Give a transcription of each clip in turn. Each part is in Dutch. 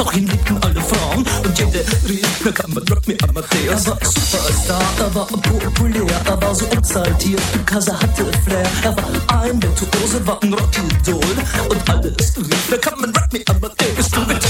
Doch ihn liebten alle Frauen. Und jede rief, na kann man Rock Me Amadeus. Er war Superstar, er war populär, er war so exaltiert, because er hatte Flair. Er war ein Virtuose, war ein Rockidol. Und alles rief, na kann man Rock Me Amadeus.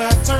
never turn.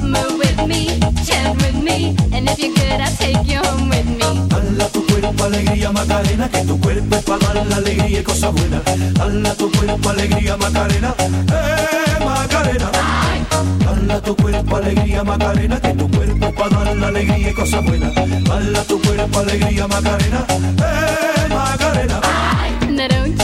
Move with me, chant with me, and if you're good, I'll take you home with me. Dala tu cuerpo alegría Macarena, tu cuerpo para dar la alegría y cosa buena. Dala tu cuerpo alegría Macarena, eh Macarena. Dala tu cuerpo alegría Macarena, tu cuerpo para dar la alegría y cosa buena. Dala tu cuerpo alegría Macarena, eh Macarena. Now don't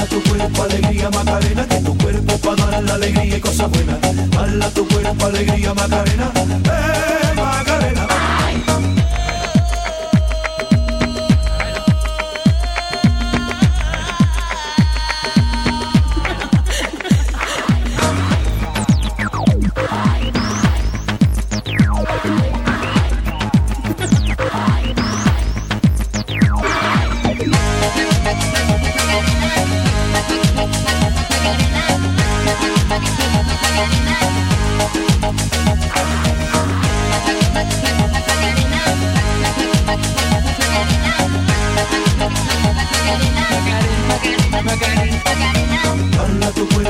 Dala tu cuerpo alegría Macarena, que tu cuerpo para dar la alegría y cosas buenas. Dala tu cuerpo alegría Macarena, eh